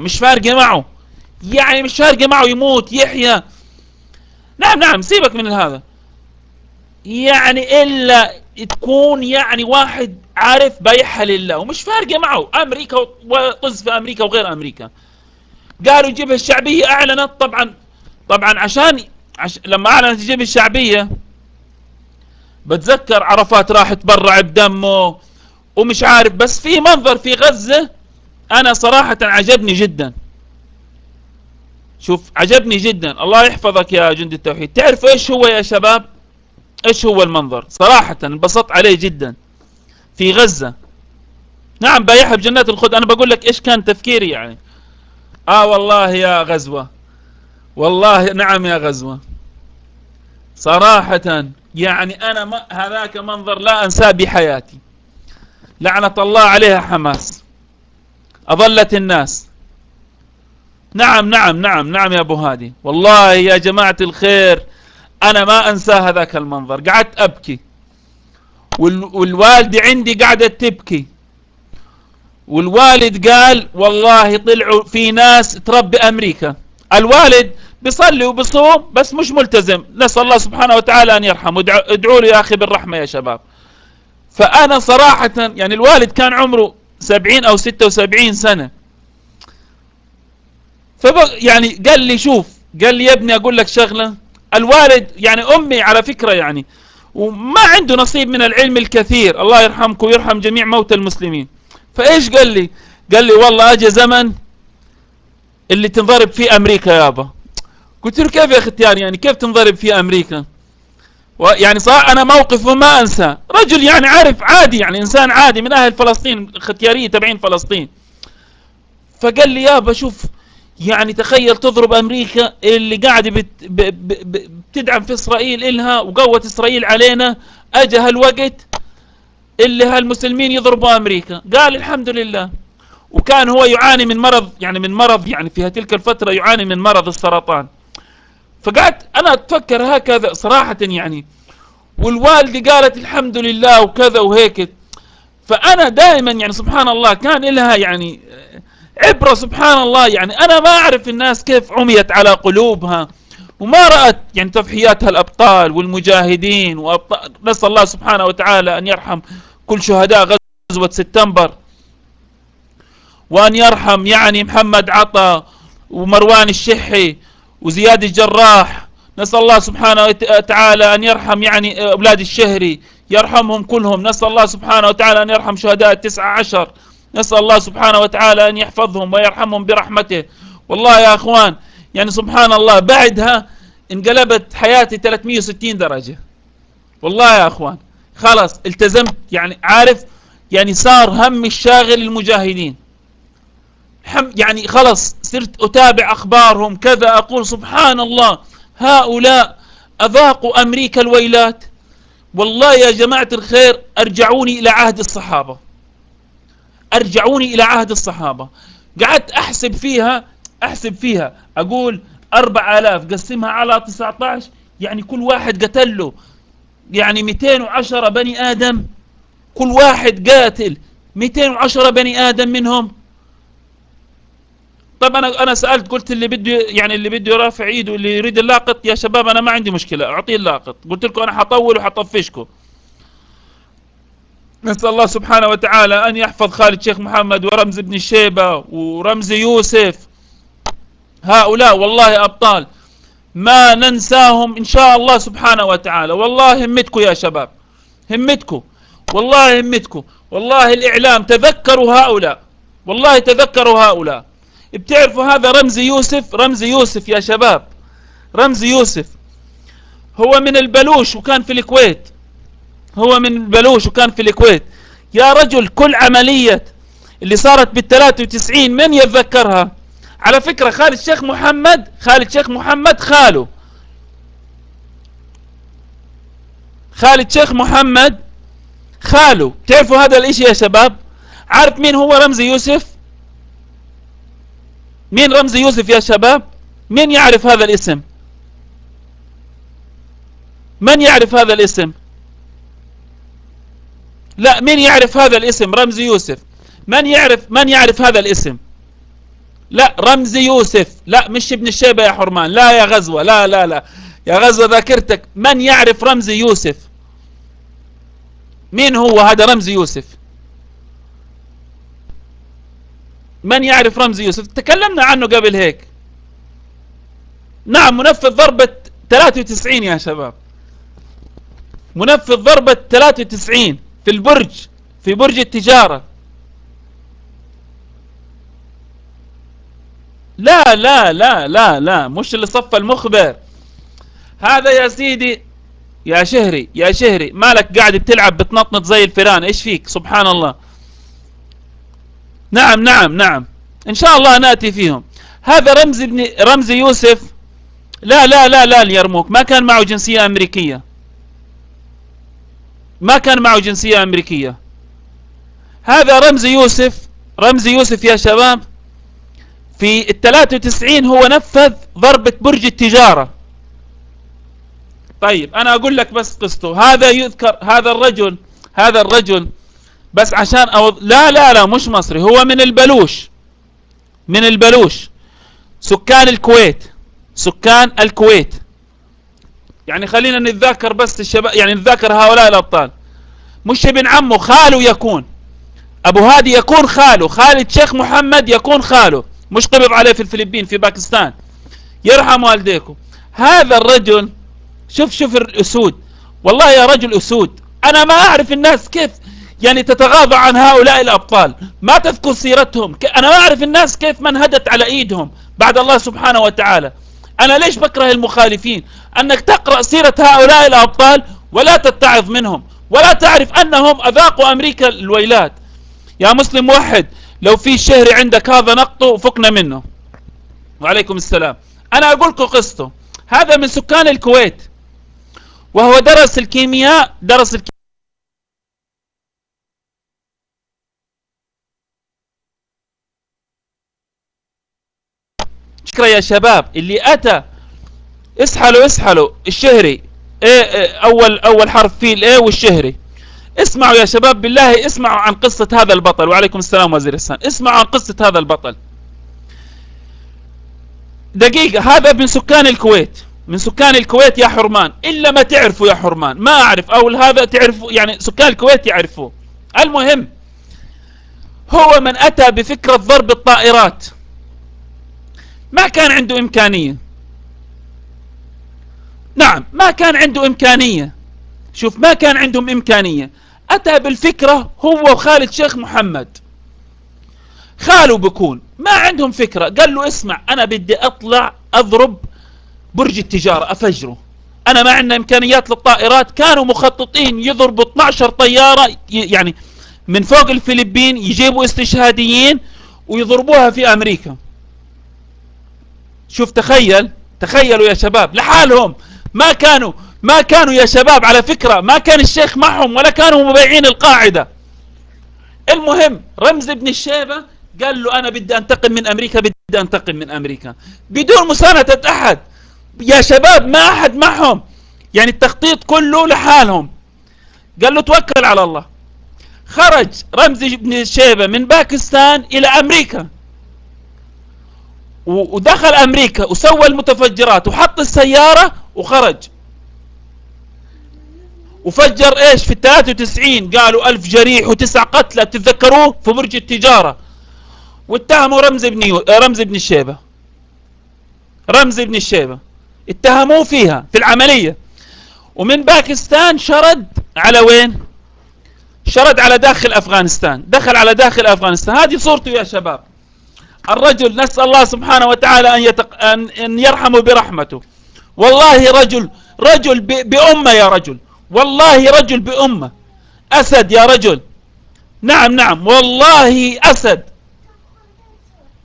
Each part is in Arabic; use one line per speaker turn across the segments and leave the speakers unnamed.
مش فارقة معه. يعني مش فارقة معه يموت يحيى نعم نعم سيبك من هذا. يعني إلا تكون يعني واحد عارف بيحها لله ومش فارقة معه. أمريكا وطز في أمريكا وغير أمريكا. قالوا يجيبها الشعبية أعلنت طبعا طبعا عشان عش... لما أعلنت تجيب الشعبية بتذكر عرفات راح تبرع بدمه ومش عارف بس في منظر في غزة أنا صراحة عجبني جدا. شوف عجبني جدا. الله يحفظك يا جند التوحيد. تعرف إيش هو يا شباب؟ إيش هو المنظر؟ صراحة انبسطت عليه جدا. في غزة. نعم بايعها بجنات الخلد. أنا بقول لك إيش كان تفكيري يعني. آه والله يا غزوة. والله نعم يا غزوة. صراحة يعني أنا ما هذاك منظر لا أنساه بحياتي. لعنة الله عليها حماس. أضلت الناس. نعم نعم نعم نعم يا أبو هادي. والله يا جماعة الخير أنا ما أنسى هذاك المنظر. قعدت أبكي. والوالدة عندي قاعدة تبكي. والوالد قال والله طلعوا في ناس تربي أمريكا. الوالد بيصلي وبصوم بس مش ملتزم. نسأل الله سبحانه وتعالى أن يرحمه. ادعوا له يا أخي بالرحمة يا شباب. فأنا صراحة يعني الوالد كان عمره سبعين أو ستة وسبعين سنة. فبق يعني قال لي شوف قال لي يا ابني أقول لك شغلة. الوالد يعني أمي على فكرة يعني وما عنده نصيب من العلم الكثير. الله يرحمكم ويرحم جميع موتى المسلمين. فإيش قال لي؟ قال لي والله اجى زمن اللي تنضرب فيه أمريكا يابا. قلت له كيف يا ختيان يعني كيف تنضرب في أمريكا؟ يعني صار أنا موقف ما أنسى. رجل يعني عارف عادي يعني إنسان عادي من أهل فلسطين ختياريه تبعين فلسطين. فقال لي يابا شوف يعني تخيل تضرب أمريكا اللي قاعدة بت بتدعم في إسرائيل إلها وقوة إسرائيل علينا. اجى هالوقت اللي هالمسلمين يضربوا أمريكا. قال الحمد لله. وكان هو يعاني من مرض يعني من مرض يعني في تلك الفترة يعاني من مرض السرطان. فقعدت أنا أتفكر هكذا صراحة يعني. والوالدة قالت الحمد لله وكذا وهيك. فأنا دائما يعني سبحان الله كان لها يعني عبرة سبحان الله يعني. أنا ما أعرف الناس كيف عميت على قلوبها. وما رأت يعني تضحيات الأبطال والمجاهدين. وأبطال نسأل الله سبحانه وتعالى أن يرحم كل شهداء غزوة سبتمبر. وأن يرحم يعني محمد عطا ومروان الشحي وزياد الجراح. نسأل الله سبحانه وتعالى أن يرحم يعني أولاد الشهري. يرحمهم كلهم. نسأل الله سبحانه وتعالى أن يرحم شهداء التسعة عشر. نسأل الله سبحانه وتعالى أن يحفظهم ويرحمهم برحمته. والله يا أخوان يعني سبحان الله بعدها انقلبت حياتي 360 درجة. والله يا أخوان خلاص التزمت. يعني عارف يعني صار همي الشاغل المجاهدين يعني خلص صرت أتابع أخبارهم كذا أقول سبحان الله هؤلاء أذاقوا أمريكا الويلات. والله يا جماعة الخير أرجعوني إلى عهد الصحابة. أرجعوني إلى عهد الصحابة. قعدت أحسب فيها أحسب فيها. أقول أربع آلاف قسمها على 19 يعني كل واحد قتل له. يعني 210 بني آدم. كل واحد قاتل. 210 بني آدم منهم. طب أنا أنا سألت قلت اللي بده يعني اللي بده يرافع إيده اللي يريد اللاقط يا شباب أنا ما عندي مشكلة أعطيه اللاقط. قلت لكم أنا حطول وحطفشكم. نسأل الله سبحانه وتعالى أن يحفظ خالد شيخ محمد ورمز بن الشيبة ورمز يوسف. هؤلاء والله أبطال. ما ننساهم إن شاء الله سبحانه وتعالى. والله همتكم يا شباب. همتكم. والله همتكم. والله الإعلام. تذكروا هؤلاء. والله تذكروا هؤلاء. بتعرفوا هذا رمز يوسف؟ رمز يوسف يا شباب. رمز يوسف. هو من البلوش وكان في الكويت. هو من بلوش وكان في الكويت. يا رجل كل عملية اللي صارت بالثلاثة وتسعين من يتذكرها؟ على فكرة خالد شيخ محمد خالد شيخ محمد خاله. خالد شيخ محمد خاله. تعرفوا هذا الإشي يا شباب؟ عارف مين هو رمزي يوسف؟ مين رمزي يوسف يا شباب؟ مين يعرف هذا الاسم؟ من يعرف هذا الاسم؟ لا من يعرف هذا الاسم؟ رمزي يوسف. من يعرف من يعرف هذا الاسم؟ لا رمزي يوسف. لا مش ابن الشيبة يا حرمان. لا يا غزوة. لا لا لا. يا غزوة ذاكرتك. من يعرف رمزي يوسف؟ مين هو هذا رمزي يوسف؟ من يعرف رمزي يوسف؟ تكلمنا عنه قبل هيك. نعم منفذ ضربة 93 يا شباب. منفذ ضربة 93 في البرج في برج التجارة. لا لا لا لا لا مش اللي صف المخبر. هذا يا سيدي يا شهري يا شهري مالك قاعد بتلعب بتنطنط زي الفيران إيش فيك؟ سبحان الله. نعم نعم نعم. إن شاء الله نأتي فيهم. هذا رمز ابن رمز يوسف. لا لا لا لا اليرموك. ما كان معه جنسية أمريكية. ما كان معه جنسية أمريكية. هذا رمز يوسف. رمز يوسف يا شباب في ال 93 هو نفذ ضربة برج التجارة. طيب أنا أقول لك بس قصته. هذا يذكر هذا الرجل هذا الرجل بس عشان أو لا لا لا مش مصري هو من البلوش من البلوش. سكان الكويت سكان الكويت. يعني خلينا نتذاكر بس الشباب يعني نتذاكر هؤلاء الأبطال. مش ابن عمه خاله يكون. أبو هادي يكون خاله خالد شيخ محمد يكون خاله. مش قبض عليه في الفلبين في باكستان. يرحم والديكم. هذا الرجل شوف شوف الأسود. والله يا رجل أسود. أنا ما أعرف الناس كيف يعني تتغاضى عن هؤلاء الأبطال. ما تذكر سيرتهم. أنا ما أعرف الناس كيف من هدت على إيدهم بعد الله سبحانه وتعالى. أنا ليش بكره المخالفين؟ أنك تقرأ سيرة هؤلاء الأبطال ولا تتعظ منهم. ولا تعرف أنهم أذاقوا أمريكا الويلات. يا مسلم موحد لو في شهر عندك هذا نقطه فكنا منه. وعليكم السلام. أنا أقول لكم قصته. هذا من سكان الكويت. وهو درس الكيمياء درس الكيمياء. شكرا يا شباب اللي أتى اسحلوا اسحلوا الشهري إيه, إيه أول أول حرف فيه الإيه والشهري. اسمعوا يا شباب بالله اسمعوا عن قصة هذا البطل. وعليكم السلام وزير السان اسمعوا عن قصة هذا البطل. دقيقة هذا من سكان الكويت. من سكان الكويت يا حرمان. إلا ما تعرفوا يا حرمان. ما أعرف. أو هذا تعرفوا يعني سكان الكويت يعرفوه. المهم هو من أتى بفكرة ضرب الطائرات. ما كان عنده إمكانية. نعم ما كان عنده إمكانية. شوف ما كان عندهم إمكانية. أتى بالفكرة هو وخالد شيخ محمد. خاله بكون ما عندهم فكرة. قال له اسمع أنا بدي أطلع أضرب برج التجارة أفجره. أنا ما عندنا إمكانيات للطائرات. كانوا مخططين يضربوا 12 طيارة يعني من فوق الفلبين يجيبوا استشهاديين ويضربوها في أمريكا. شوف تخيل تخيلوا يا شباب لحالهم. ما كانوا ما كانوا يا شباب على فكرة ما كان الشيخ معهم ولا كانوا مبيعين القاعدة. المهم رمز ابن الشيبة قال له أنا بدي أنتقم من أمريكا بدي أنتقم من أمريكا. بدون مساندة أحد. يا شباب ما أحد معهم. يعني التخطيط كله لحالهم. قال له توكل على الله. خرج رمز ابن الشيبة من باكستان إلى أمريكا. ودخل أمريكا وسوى المتفجرات وحط السيارة وخرج. وفجر إيش في 93 قالوا ألف جريح وتسع قتلى تتذكروه في برج التجارة. واتهموا رمز ابن رمز ابن الشيبة. رمز ابن الشيبة. اتهموه فيها في العملية. ومن باكستان شرد على وين؟ شرد على داخل أفغانستان. دخل على داخل أفغانستان. هذه صورته يا شباب. الرجل نسأل الله سبحانه وتعالى أن, يتق... أن يرحمه برحمته. والله رجل رجل بأمة يا رجل. والله رجل بأمة. أسد يا رجل. نعم نعم. والله أسد.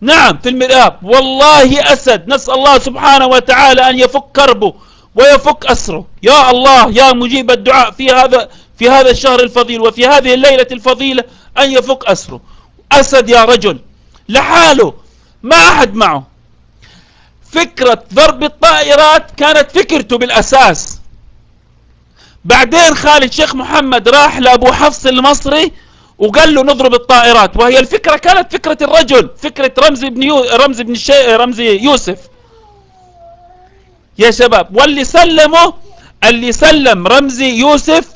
نعم في المرآب. والله أسد. نسأل الله سبحانه وتعالى أن يفك كربه ويفك أسره. يا الله يا مجيب الدعاء في هذا في هذا الشهر الفضيل وفي هذه الليلة الفضيلة أن يفك أسره. أسد يا رجل. لحاله. ما أحد معه. فكرة ضرب الطائرات كانت فكرته بالأساس. بعدين خالد شيخ محمد راح لأبو حفص المصري وقال له نضرب الطائرات. وهي الفكرة كانت فكرة الرجل فكرة رمز بن يو رمز بن الشي... رمز يوسف. يا شباب واللي سلمه اللي سلم رمزي يوسف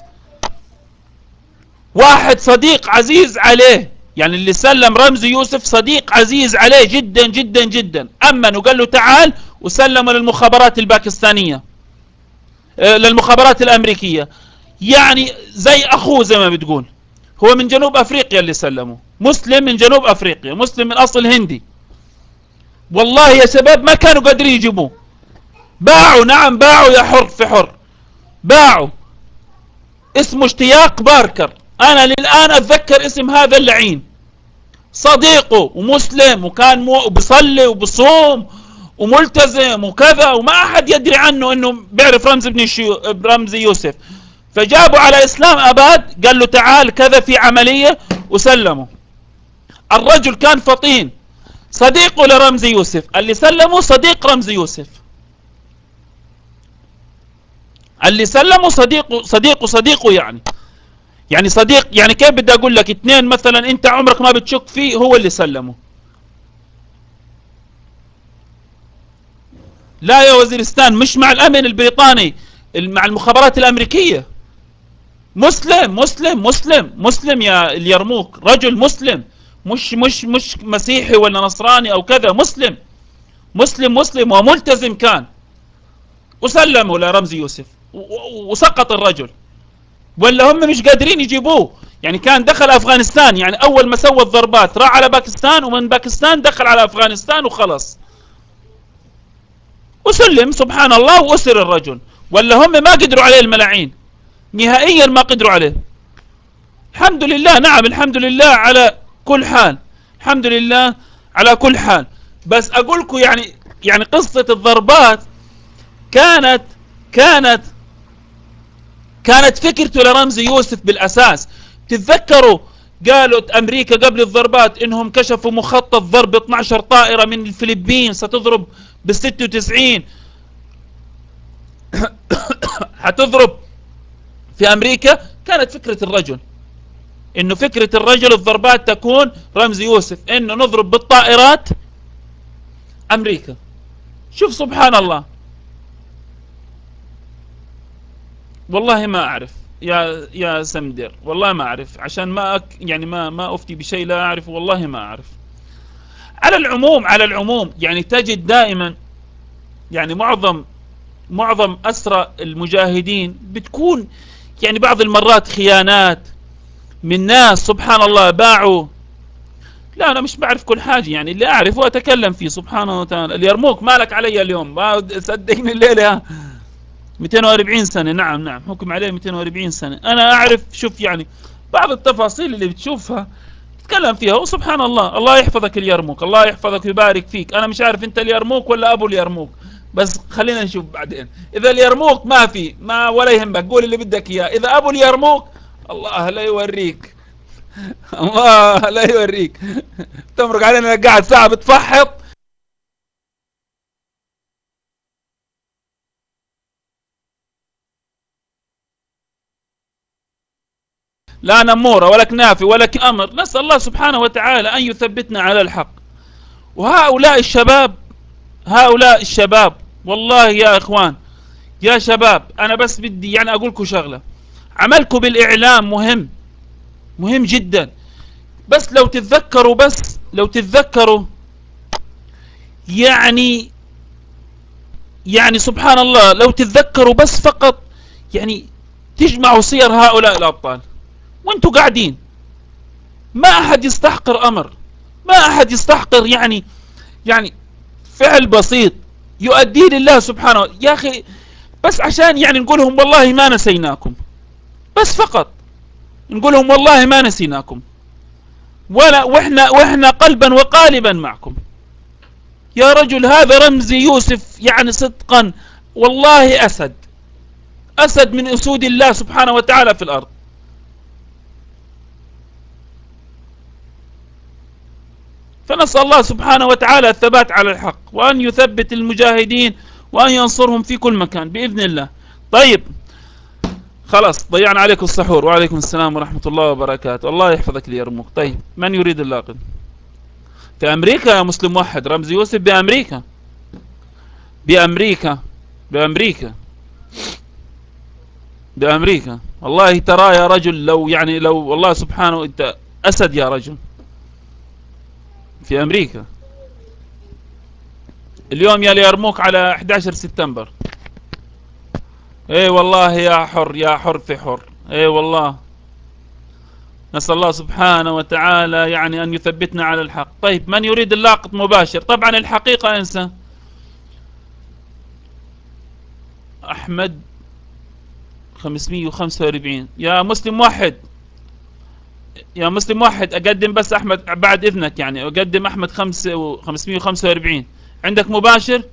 واحد صديق عزيز عليه. يعني اللي سلم رمزي يوسف صديق عزيز عليه جدا جدا جدا. أمن وقال له تعال وسلمه للمخابرات الباكستانية آه، للمخابرات الأمريكية. يعني زي أخوه زي ما بتقول. هو من جنوب أفريقيا اللي سلمه. مسلم من جنوب أفريقيا مسلم من أصل هندي. والله يا شباب ما كانوا قادرين يجيبوه. باعوا نعم باعوا يا حر في حر. باعوا. اسمه اشتياق باركر. أنا للآن أتذكر اسم هذا اللعين. صديقه ومسلم وكان بيصلي وبصوم وملتزم وكذا وما أحد يدري عنه أنه بيعرف رمز ابن رمز يوسف. فجابوا على إسلام أباد قال له تعال كذا في عملية وسلمه الرجل كان فطين صديقه لرمز يوسف. اللي سلمه صديق رمز يوسف. اللي سلمه صديقه صديقه صديقه يعني. يعني صديق يعني كيف بدي أقول لك؟ اثنين مثلا أنت عمرك ما بتشك فيه هو اللي سلمه. لا يا وزيرستان مش مع الأمن البريطاني مع المخابرات الأمريكية. مسلم مسلم مسلم مسلم يا اليرموك. رجل مسلم. مش مش مش مسيحي ولا نصراني أو كذا مسلم. مسلم مسلم وملتزم كان. وسلموا لرمز يوسف. وسقط الرجل. ولا هم مش قادرين يجيبوه. يعني كان دخل أفغانستان يعني أول ما سوى الضربات راح على باكستان ومن باكستان دخل على أفغانستان وخلص. وسلم سبحان الله وأسر الرجل. ولا هم ما قدروا عليه الملاعين. نهائيا ما قدروا عليه. الحمد لله نعم الحمد لله على كل حال. الحمد لله على كل حال. بس أقولكم يعني يعني قصة الضربات كانت كانت كانت فكرته لرمزي يوسف بالأساس. تتذكروا قالوا أمريكا قبل الضربات إنهم كشفوا مخطط ضرب 12 طائرة من الفلبين ستضرب بال 96 حتضرب في أمريكا؟ كانت فكرة الرجل. إنه فكرة الرجل الضربات تكون رمز يوسف. إنه نضرب بالطائرات أمريكا. شوف سبحان الله. والله ما أعرف. يا يا سمدر والله ما أعرف. عشان ما أك يعني ما ما أفتي بشيء لا أعرف والله ما أعرف. على العموم على العموم يعني تجد دائما يعني معظم معظم أسرى المجاهدين بتكون يعني بعض المرات خيانات من ناس سبحان الله باعوا. لا أنا مش بعرف كل حاجة يعني اللي أعرفه أتكلم فيه سبحانه وتعالى. اللي يرموك مالك علي اليوم؟ ما صدقني الليلة 240 سنة. نعم نعم. حكم عليه 240 سنة. أنا أعرف شوف يعني بعض التفاصيل اللي بتشوفها تتكلم فيها وسبحان الله الله يحفظك اليرموك الله يحفظك ويبارك فيك. أنا مش عارف أنت اليرموك ولا أبو اليرموك بس خلينا نشوف بعدين. إذا اليرموك ما في ما ولا يهمك قول اللي بدك إياه. إذا أبو اليرموك الله لا يوريك. الله لا يوريك. تمرق علينا قاعد ساعة بتفحط. لا نمورة ولا كنافي ولا أمر. نسأل الله سبحانه وتعالى أن يثبتنا على الحق. وهؤلاء الشباب هؤلاء الشباب والله يا إخوان يا شباب أنا بس بدي يعني أقولكم شغلة. عملكم بالإعلام مهم مهم جدا. بس لو تتذكروا بس لو تتذكروا يعني يعني سبحان الله لو تتذكروا بس فقط يعني تجمعوا سير هؤلاء الأبطال. وانتوا قاعدين. ما أحد يستحقر أمر. ما أحد يستحقر يعني يعني فعل بسيط يؤدي لله سبحانه. يا أخي بس عشان يعني نقولهم والله ما نسيناكم. بس فقط نقولهم والله ما نسيناكم. ولا وإحنا, وإحنا قلبا وقالبا معكم. يا رجل هذا رمز يوسف يعني صدقا والله أسد. أسد من أسود الله سبحانه وتعالى في الأرض. فنسأل الله سبحانه وتعالى الثبات على الحق وأن يثبت المجاهدين وأن ينصرهم في كل مكان بإذن الله. طيب خلاص ضيعنا عليكم السحور. وعليكم السلام ورحمة الله وبركاته. الله يحفظك لي يا رموك. طيب من يريد اللاقط في أمريكا يا مسلم واحد. رمزي يوسف بأمريكا. بأمريكا. بأمريكا. بأمريكا. والله ترى يا رجل لو يعني لو والله سبحانه أنت أسد يا رجل. في أمريكا. اليوم يا يرموك على 11 سبتمبر. اي والله يا حر يا حر في حر. اي والله. نسأل الله سبحانه وتعالى يعني أن يثبتنا على الحق. طيب من يريد اللاقط مباشر؟ طبعا الحقيقة انسى أحمد 545 يا مسلم واحد. يا مسلم واحد أقدم بس أحمد بعد إذنك يعني أقدم أحمد 545 عندك مباشر؟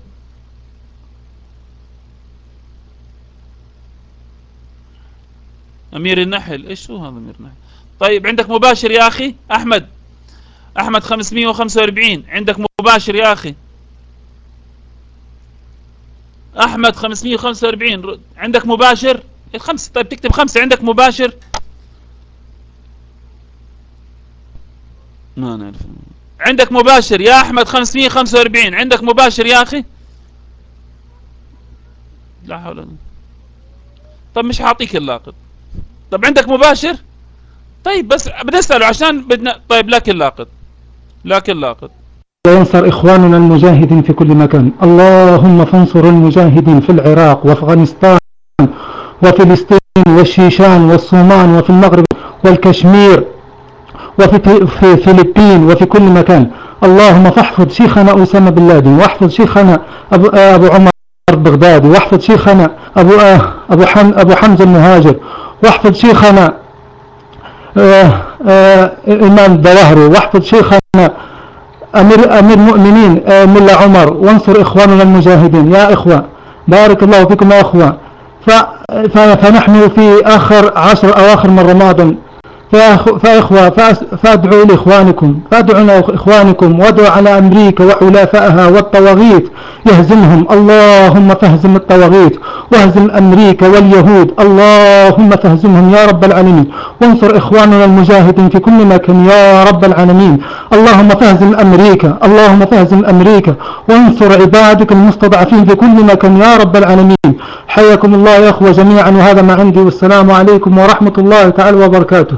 أمير النحل إيش هو هذا أمير النحل؟ طيب عندك مباشر يا أخي؟ أحمد أحمد 545 عندك مباشر يا أخي؟ أحمد 545 عندك مباشر؟ الخمسة طيب تكتب خمسة. عندك مباشر؟ ما نعرف. عندك مباشر يا أحمد 545 عندك مباشر يا أخي؟ لا حول ولا طب مش هعطيك اللاقط طب عندك مباشر؟ طيب بس بنسأله عشان بدنا طيب لكن لاقط لكن لاقط
وينصر إخواننا المجاهدين في كل مكان. اللهم فانصر المجاهدين في العراق وأفغانستان وفلسطين والشيشان والصومان وفي المغرب والكشمير وفي في الفلبين وفي كل مكان. اللهم فاحفظ شيخنا أسامة بن لادن واحفظ شيخنا أبو, أبو عمر البغدادي واحفظ شيخنا أبو, أبو, حم أبو حمزة المهاجر واحفظ شيخنا آه، آه، إمام الظواهري واحفظ شيخنا أمير, أمير مؤمنين آه، ملا عمر. وانصر إخواننا المجاهدين. يا إخوة بارك الله فيكم يا إخوة. فنحن في آخر عشر أواخر من رمضان. فإخوة فادعوا لإخوانكم فادعوا لإخوانكم وادعوا على أمريكا وحلافائها والطواغيت يهزمهم. اللهم فهزم الطواغيت واهزم أمريكا واليهود. اللهم فهزمهم يا رب العالمين. وانصر إخواننا المجاهدين في كل مكان يا رب العالمين. اللهم فهزم أمريكا اللهم فهزم أمريكا. وانصر عبادك المستضعفين في كل مكان يا رب العالمين. حياكم الله يا أخوة جميعا. وهذا ما عندي والسلام عليكم ورحمة الله تعالى وبركاته.